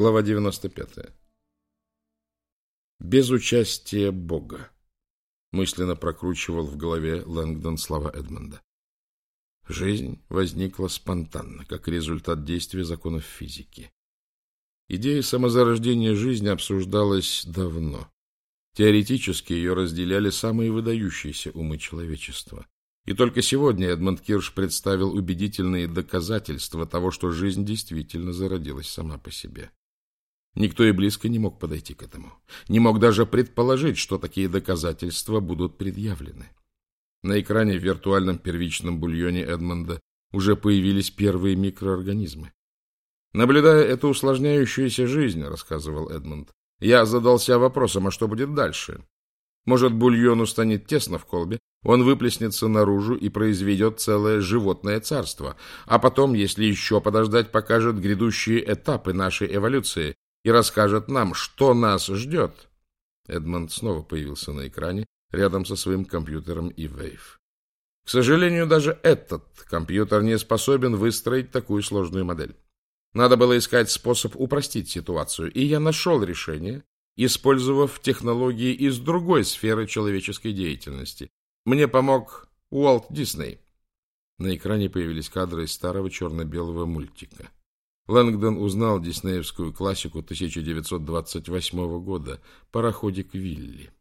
Глава 95. Без участия Бога. Мысленно прокручивал в голове Лэнгдон слова Эдмонда. Жизнь возникла спонтанно, как результат действия законов физики. Идея самозарождения жизни обсуждалась давно. Теоретически ее разделяли самые выдающиеся умы человечества. И только сегодня Эдмонд Кирш представил убедительные доказательства того, что жизнь действительно зародилась сама по себе. Никто и близко не мог подойти к этому. Не мог даже предположить, что такие доказательства будут предъявлены. На экране в виртуальном первичном бульоне Эдмонда уже появились первые микроорганизмы. Наблюдая эту усложняющуюся жизнь, рассказывал Эдмонд, я задался вопросом, а что будет дальше? Может, бульону станет тесно в колбе, он выплеснется наружу и произведет целое животное царство, а потом, если еще подождать, покажет грядущие этапы нашей эволюции, и расскажет нам, что нас ждет. Эдмонд снова появился на экране рядом со своим компьютером и Wave. К сожалению, даже этот компьютер не способен выстроить такую сложную модель. Надо было искать способ упростить ситуацию, и я нашел решение, использовав технологии из другой сферы человеческой деятельности. Мне помог Уолт Дисней. На экране появились кадры из старого черно-белого мультика. Лэнгдон узнал диснеевскую классику 1928 года «Пароходик Вилли».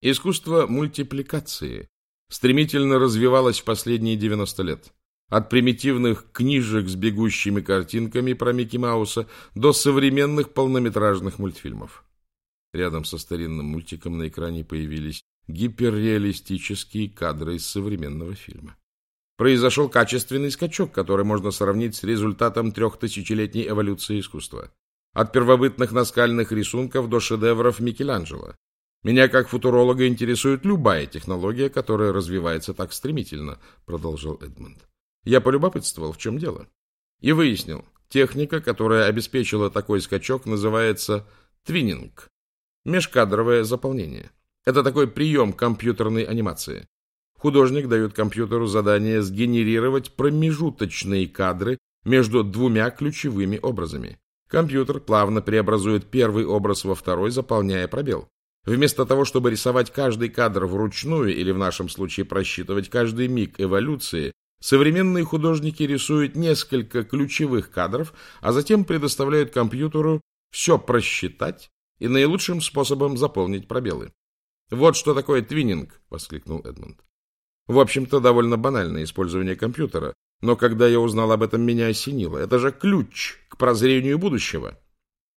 Искусство мультипликации стремительно развивалось в последние 90 лет. От примитивных книжек с бегущими картинками про Микки Мауса до современных полнометражных мультфильмов. Рядом со старинным мультиком на экране появились гиперреалистические кадры из современного фильма произошел качественный скачок, который можно сравнить с результатом трехтысячелетней эволюции искусства. От первобытных наскальных рисунков до шедевров Микеланджело. Меня, как футуролога, интересует любая технология, которая развивается так стремительно, продолжил Эдмонд. Я полюбопытствовал, в чем дело. И выяснил, техника, которая обеспечила такой скачок, называется твиннинг. Межкадровое заполнение. Это такой прием компьютерной анимации. Художник дает компьютеру задание сгенерировать промежуточные кадры между двумя ключевыми образами. Компьютер плавно преобразует первый образ во второй, заполняя пробел. Вместо того, чтобы рисовать каждый кадр вручную или в нашем случае просчитывать каждый миг эволюции, современные художники рисуют несколько ключевых кадров, а затем предоставляют компьютеру все просчитать и наилучшим способом заполнить пробелы. «Вот что такое твиннинг!» — воскликнул Эдмунд. В общем-то, довольно банальное использование компьютера, но когда я узнал об этом, меня осенило. Это же ключ к прозрению будущего.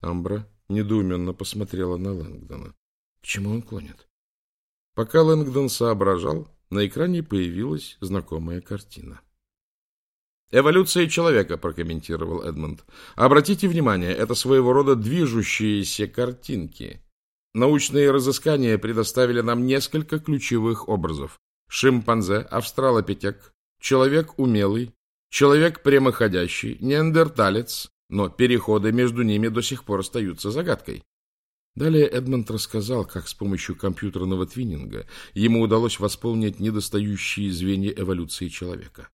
Амбра недоуменно посмотрела на Лэнгдона. К чему он клонит? Пока Лэнгдон соображал, на экране появилась знакомая картина. «Эволюция человека», — прокомментировал Эдмонд. «Обратите внимание, это своего рода движущиеся картинки. Научные разыскания предоставили нам несколько ключевых образов шимпанзе, австралопитек, человек умелый, человек прямоходящий, неандерталец, но переходы между ними до сих пор остаются загадкой. Далее Эдмонд рассказал, как с помощью компьютерного твиннинга ему удалось восполнить недостающие звенья эволюции человека.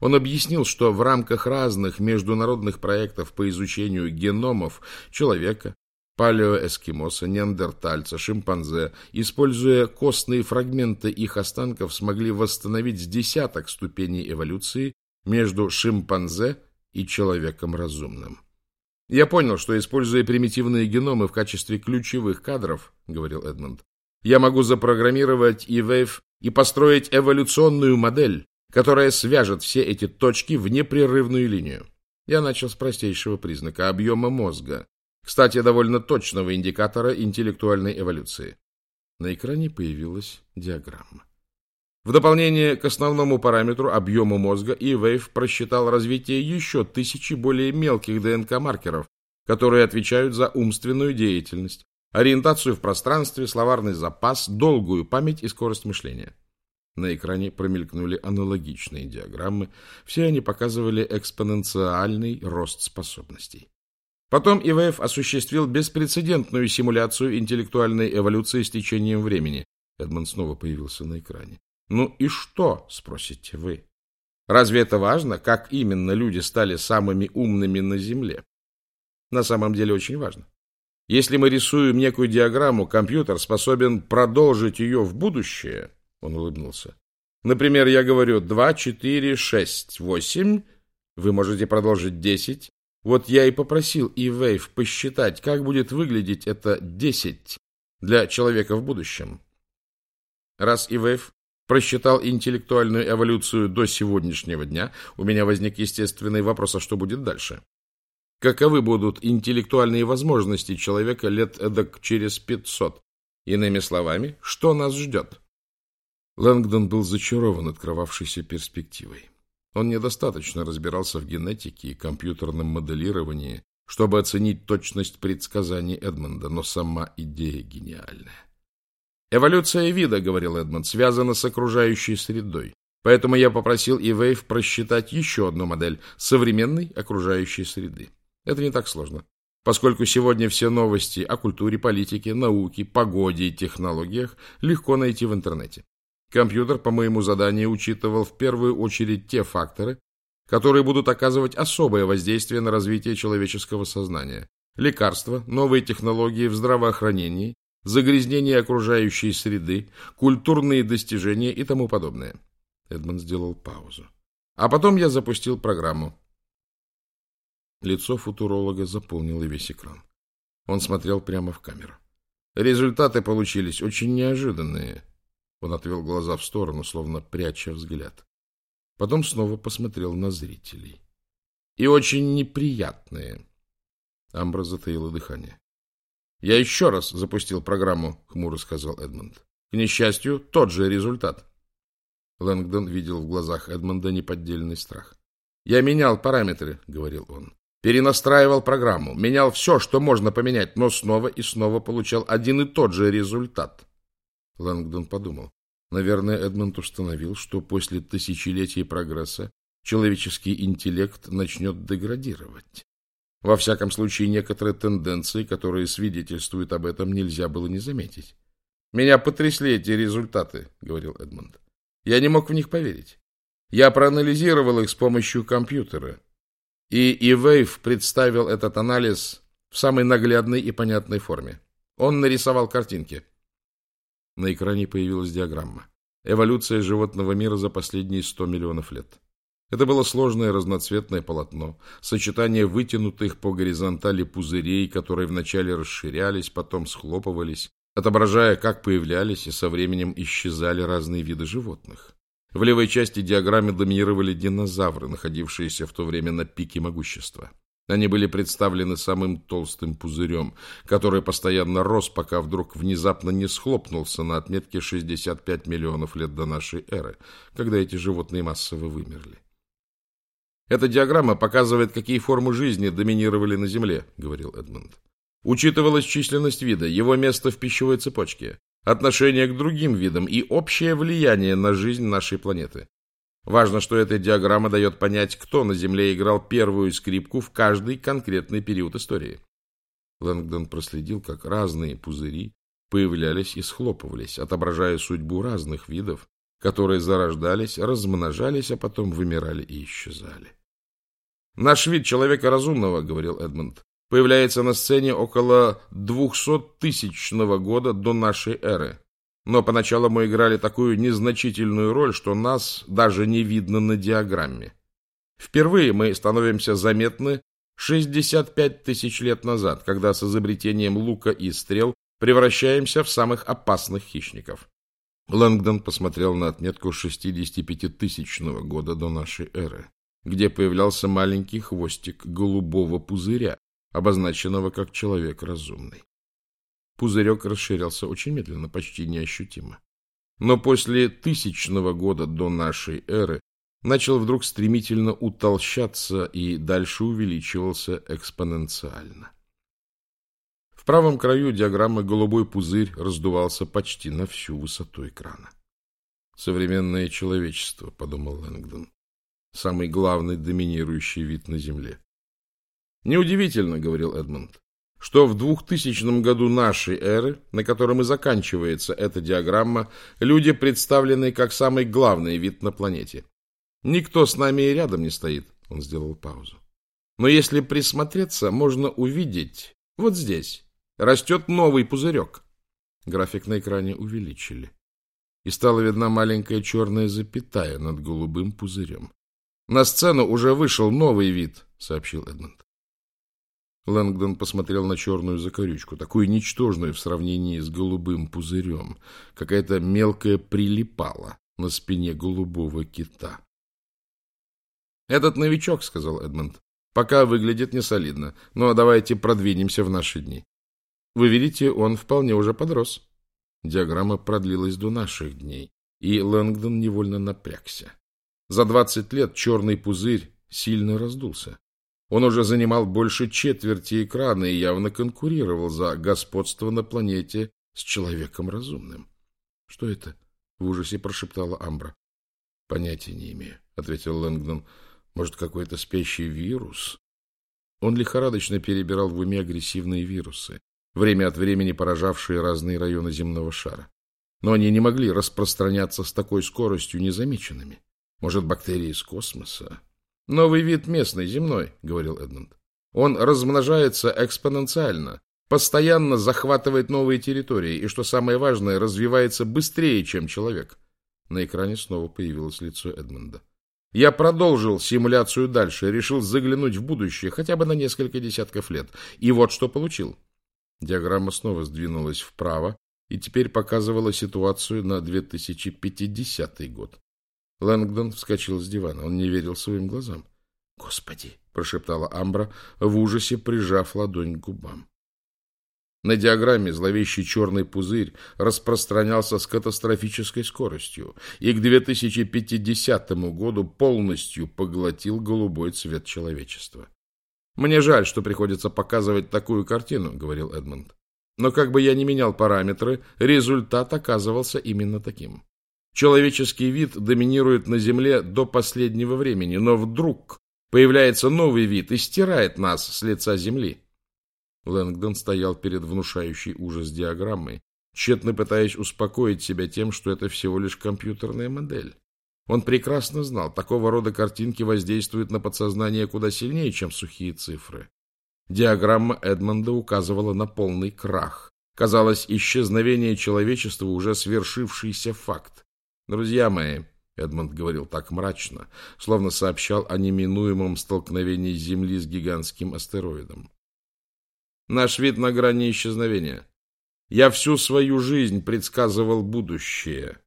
Он объяснил, что в рамках разных международных проектов по изучению геномов человека, палеоэскимоса, неандертальца, шимпанзе, используя костные фрагменты их останков, смогли восстановить десяток ступеней эволюции между шимпанзе и человеком разумным. «Я понял, что, используя примитивные геномы в качестве ключевых кадров, — говорил Эдмонд, — я могу запрограммировать E-Wave и построить эволюционную модель, которая свяжет все эти точки в непрерывную линию. Я начал с простейшего признака объема мозга, кстати, довольно точного индикатора интеллектуальной эволюции. На экране появилась диаграмма. В дополнение к основному параметру объему мозга E-Wave просчитал развитие еще тысячи более мелких ДНК-маркеров, которые отвечают за умственную деятельность, ориентацию в пространстве, словарный запас, долгую память и скорость мышления. На экране промелькнули аналогичные диаграммы, все они показывали экспоненциальный рост способностей. Потом ИВФ осуществил беспрецедентную симуляцию интеллектуальной эволюции с течением времени. Эдмонд снова появился на экране. Ну и что, спросите вы? Разве это важно, как именно люди стали самыми умными на Земле? на самом деле очень важно. Если мы рисуем некую диаграмму, компьютер способен продолжить ее в будущее. Он улыбнулся. Например, я говорю 2, 4, 6, 8. Вы можете продолжить 10. Вот я и попросил E-Wave посчитать, как будет выглядеть это 10 для человека в будущем. Раз E-Wave просчитал интеллектуальную эволюцию до сегодняшнего дня, у меня возник естественный вопрос, а что будет дальше? Каковы будут интеллектуальные возможности человека лет эдак через 500? Иными словами, что нас ждет? Лэнгдон был зачарован открывавшейся перспективой. Он недостаточно разбирался в генетике и компьютерном моделировании, чтобы оценить точность предсказаний Эдмонда, но сама идея гениальная. «Эволюция вида, — говорил Эдмонд, — связана с окружающей средой. Поэтому я попросил Ивейв просчитать еще одну модель современной окружающей среды. Это не так сложно, поскольку сегодня все новости о культуре, политике, науке, погоде и технологиях легко найти в интернете. Компьютер по моему заданию учитывал в первую очередь те факторы, которые будут оказывать особое воздействие на развитие человеческого сознания. Лекарства, новые технологии в здравоохранении, загрязнение окружающей среды, культурные достижения и тому подобное. Эдмонд сделал паузу. А потом я запустил программу. Лицо футуролога заполнило весь экран. Он смотрел прямо в камеру. Результаты получились очень неожиданные. Он отвел глаза в сторону, словно пряча взгляд. Потом снова посмотрел на зрителей. И очень неприятные. Амбра затаила дыхание. «Я еще раз запустил программу», — хмуро сказал Эдмонд. «К несчастью, тот же результат». Лэнгдон видел в глазах Эдмонда неподдельный страх. «Я менял параметры», — говорил он. «Перенастраивал программу, менял все, что можно поменять, но снова и снова получал один и тот же результат». Лэнгдон подумал. Наверное, Эдмонд установил, что после тысячелетий прогресса человеческий интеллект начнет деградировать. Во всяком случае, некоторые тенденции, которые свидетельствуют об этом, нельзя было не заметить. «Меня потрясли эти результаты», — говорил Эдмонд. «Я не мог в них поверить. Я проанализировал их с помощью компьютера. И Ивейв представил этот анализ в самой наглядной и понятной форме. Он нарисовал картинки. На экране появилась диаграмма. Эволюция животного мира за последние 100 миллионов лет. Это было сложное разноцветное полотно, сочетание вытянутых по горизонтали пузырей, которые вначале расширялись, потом схлопывались, отображая, как появлялись и со временем исчезали разные виды животных. В левой части диаграммы доминировали динозавры, находившиеся в то время на пике могущества. Они были представлены самым толстым пузырем, который постоянно рос, пока вдруг внезапно не схлопнулся на отметке 65 миллионов лет до нашей эры, когда эти животные массово вымерли. Эта диаграмма показывает, какие формы жизни доминировали на Земле, говорил Эдмонд. Учитывалась численность вида, его место в пищевой цепочке, отношение к другим видам и общее влияние на жизнь нашей планеты. Важно, что эта диаграмма дает понять, кто на Земле играл первую скрипку в каждый конкретный период истории. Лэнгдон проследил, как разные пузыри появлялись и схлопывались, отображая судьбу разных видов, которые зарождались, размножались, а потом вымирали и исчезали. «Наш вид человека разумного, — говорил Эдмонд, — появляется на сцене около двухсоттысячного года до нашей эры. Но поначалу мы играли такую незначительную роль, что нас даже не видно на диаграмме. Впервые мы становимся заметны 65 тысяч лет назад, когда с изобретением лука и стрел превращаемся в самых опасных хищников. Лэнгдон посмотрел на отметку 65-тысячного года до нашей эры, где появлялся маленький хвостик голубого пузыря, обозначенного как человек разумный. Пузырек расширялся очень медленно, почти неощутимо. Но после тысячного года до нашей эры начал вдруг стремительно утолщаться и дальше увеличивался экспоненциально. В правом краю диаграммы голубой пузырь раздувался почти на всю высоту экрана. «Современное человечество», — подумал Лэнгдон, — «самый главный доминирующий вид на Земле». «Неудивительно», — говорил Эдмонд, что в 2000 году нашей эры, на котором и заканчивается эта диаграмма, люди представлены как самый главный вид на планете. Никто с нами и рядом не стоит. Он сделал паузу. Но если присмотреться, можно увидеть, вот здесь, растет новый пузырек. График на экране увеличили. И стала видна маленькая черная запятая над голубым пузырем. На сцену уже вышел новый вид, сообщил Эдмонд. Лэнгдон посмотрел на черную закорючку, такую ничтожную в сравнении с голубым пузырем. Какая-то мелкая прилипала на спине голубого кита. «Этот новичок», — сказал Эдмонд, — «пока выглядит несолидно, но давайте продвинемся в наши дни. Вы видите, он вполне уже подрос». Диаграмма продлилась до наших дней, и Лэнгдон невольно напрягся. За двадцать лет черный пузырь сильно раздулся. Он уже занимал больше четверти экрана и явно конкурировал за господство на планете с человеком разумным. — Что это? — в ужасе прошептала Амбра. — Понятия не имею, — ответил Лэнгдон. — Может, какой-то спящий вирус? Он лихорадочно перебирал в уме агрессивные вирусы, время от времени поражавшие разные районы земного шара. Но они не могли распространяться с такой скоростью незамеченными. Может, бактерии из космоса? Новый вид местный, земной, говорил Эдмунд. Он размножается экспоненциально, постоянно захватывает новые территории и, что самое важное, развивается быстрее, чем человек. На экране снова появилось лицо Эдмунда. Я продолжил симуляцию дальше, решил заглянуть в будущее, хотя бы на несколько десятков лет. И вот что получил. Диаграмма снова сдвинулась вправо и теперь показывала ситуацию на 2050 год. Лэнгдон вскочил с дивана. Он не верил своим глазам. «Господи!» — прошептала Амбра, в ужасе прижав ладонь к губам. На диаграмме зловещий черный пузырь распространялся с катастрофической скоростью и к 2050 году полностью поглотил голубой цвет человечества. «Мне жаль, что приходится показывать такую картину», — говорил Эдмонд. «Но как бы я ни менял параметры, результат оказывался именно таким. Человеческий вид доминирует на Земле до последнего времени, но вдруг появляется новый вид и стирает нас с лица Земли. Лэнгдон стоял перед внушающей ужас диаграммой, тщетно пытаясь успокоить себя тем, что это всего лишь компьютерная модель. Он прекрасно знал, такого рода картинки воздействуют на подсознание куда сильнее, чем сухие цифры. Диаграмма Эдмонда указывала на полный крах. Казалось, исчезновение человечества уже свершившийся факт. Друзья мои, Эдмонд говорил так мрачно, словно сообщал о неминуемом столкновении Земли с гигантским астероидом. Наш вид на грани исчезновения. Я всю свою жизнь предсказывал будущее.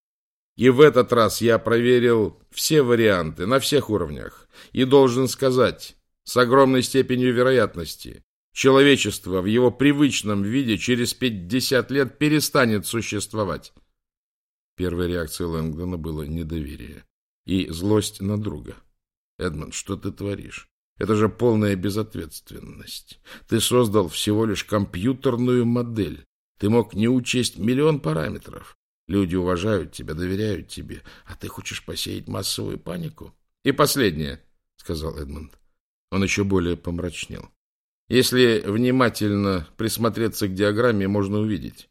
И в этот раз я проверил все варианты на всех уровнях. И должен сказать, с огромной степенью вероятности, человечество в его привычном виде через 50 лет перестанет существовать. Первой реакцией Лэнгдона было недоверие и злость на друга. «Эдмонд, что ты творишь? Это же полная безответственность. Ты создал всего лишь компьютерную модель. Ты мог не учесть миллион параметров. Люди уважают тебя, доверяют тебе, а ты хочешь посеять массовую панику? И последнее, — сказал Эдмонд. Он еще более помрачнел. Если внимательно присмотреться к диаграмме, можно увидеть.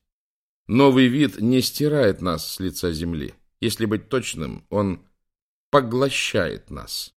Новый вид не стирает нас с лица земли. Если быть точным, он поглощает нас.